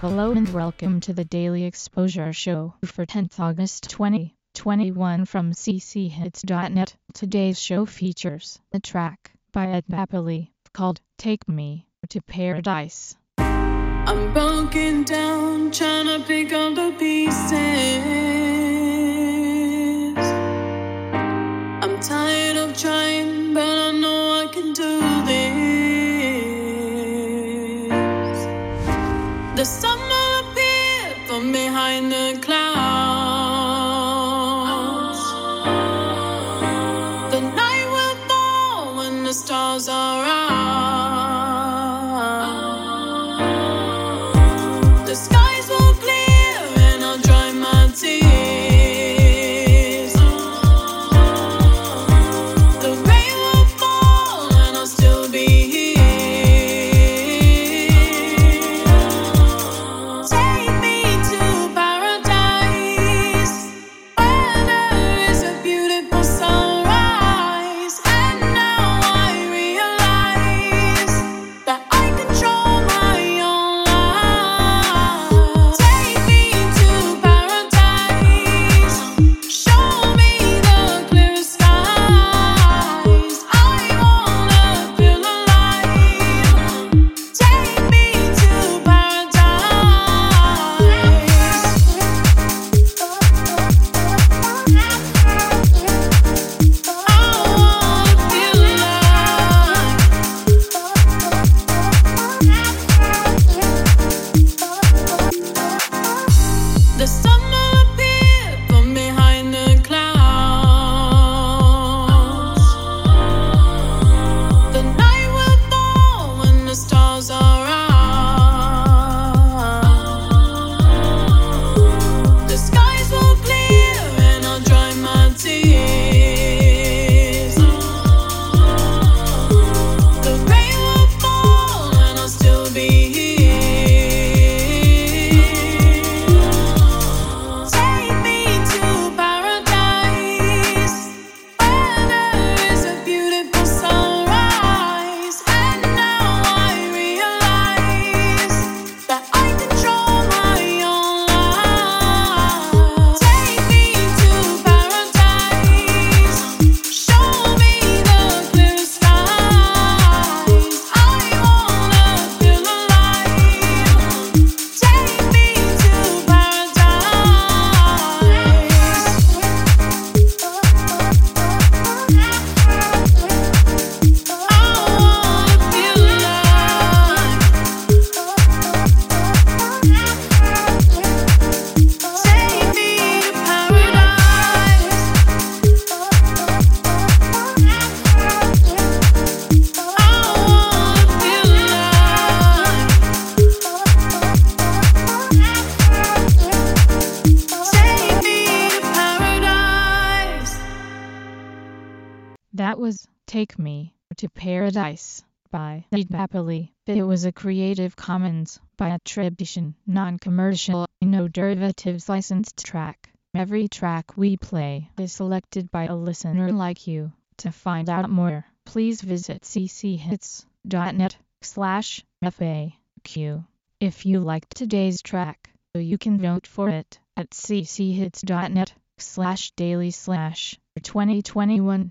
Hello and welcome to the Daily Exposure Show for 10th August 2021 from cchits.net. Today's show features a track by Ed Napoli called Take Me to Paradise. I'm broken down, trying to pick up the pieces. Behind the clouds. The night will fall when the stars are out. That was Take Me to Paradise by Napoli. It was a Creative Commons by attribution, non-commercial, no derivatives licensed track. Every track we play is selected by a listener like you. To find out more, please visit cchits.net slash FAQ. If you liked today's track, you can vote for it at cchits.net slash daily slash 2021